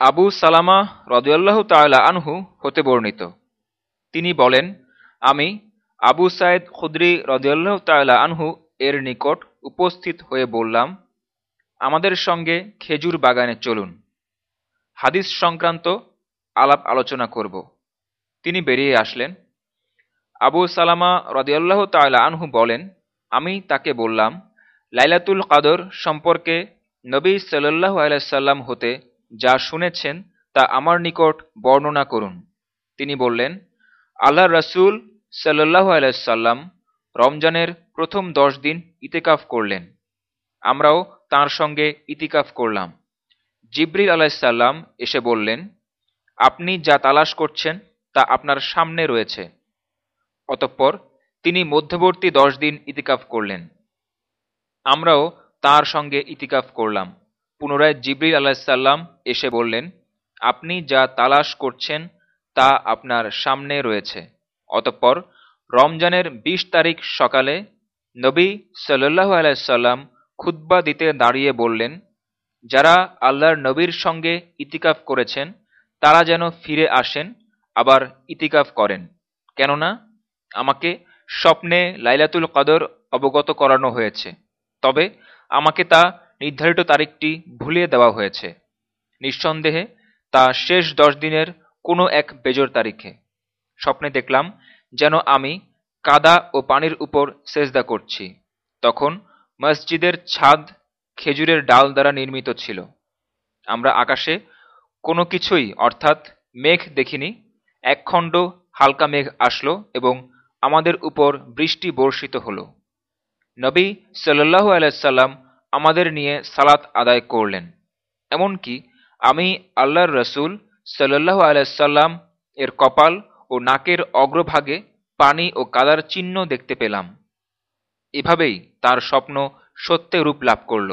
আবু সালামা রদিয়াল্লাহ তাল্লাহ আনহু হতে বর্ণিত। তিনি বলেন, আমি আবু সাইদ খুদ্রি রদিয়াল্লাহ তাল্লাহ আনহু এর নিকট উপস্থিত হয়ে বললাম, আমাদের সঙ্গে খেজুর বাগানে চলুন। হাদিস সংক্রান্ত আলাপ আলোচনা করব। তিনি বেরিয়ে আসলেন। আবু সালামা রদিয়াল্লাহ তাল্লাহ আনহু বলেন, আমি তাকে বললাম, লাইলাতুল কাদর সম্পর্কে নবী সাল্লাহ আলাইসাল্লাম হতে যা শুনেছেন তা আমার নিকট বর্ণনা করুন। তিনি বললেন আল্লাহ রসুল সাল্লাহ আলাইসাল্লাম রমজানের প্রথম দশ দিন ইতিকাফ করলেন। আমরাও তার সঙ্গে ইতিকাফ করলাম। জিব্রিল আলাইসাল্লাম এসে বললেন, আপনি যা তালাশ করছেন তা আপনার সামনে রয়েছে। অতঃপর তিনি মধ্যবর্তী দশ দিন ইতিকাফ করলেন। আমরাও তার সঙ্গে ইতিকাফ করলাম। পুনরায় জিবরিল আলাহিসাল্লাম এসে বললেন, আপনি যা তালাশ করছেন তা আপনার সামনে রয়েছে। অতঃপর রমজানের ২০ তারিখ সকালে নবী সাল্লাহ আলাইসাল্লাম খুদ্া দিতে দাঁড়িয়ে বললেন, যারা আল্লাহর নবীর সঙ্গে ইতিকাফ করেছেন, তারা যেন ফিরে আসেন, আবার ইতিকাফ করেন। কেননা, আমাকে স্বপ্নে লাইলাতুল কদর অবগত করানো হয়েছে। তবে আমাকে তা নির্ধারিত তারিখটি ভুলিয়ে দেওয়া হয়েছে। নিঃসন্দেহে, তা শেষ দশ দিনের কোনো এক বেজর তারিখে। স্বপ্নে দেখলাম যেন আমি কাদা ও পানির উপর সেজদা করছি। তখন মসজিদের ছাদ খেজুরের ডাল দ্বারা নির্মিত ছিল। আমরা আকাশে কোনো কিছুই, অর্থাৎ মেঘ দেখিনি, একখণ্ড হালকা মেঘ আসলো এবং আমাদের উপর বৃষ্টি বর্ষিত হল। নবী সাল্লাহ আলাইসাল্লাম আমাদের নিয়ে সালাত আদায় করলেন। এমনকি আমি আল্লাহর রসুল সাল্লাহ আলাইসাল্লাম এর কপাল ও নাকের অগ্রভাগে পানি ও কাদার চিহ্ন দেখতে পেলাম। এভাবেই তার স্বপ্ন সত্যে রূপ লাভ করল।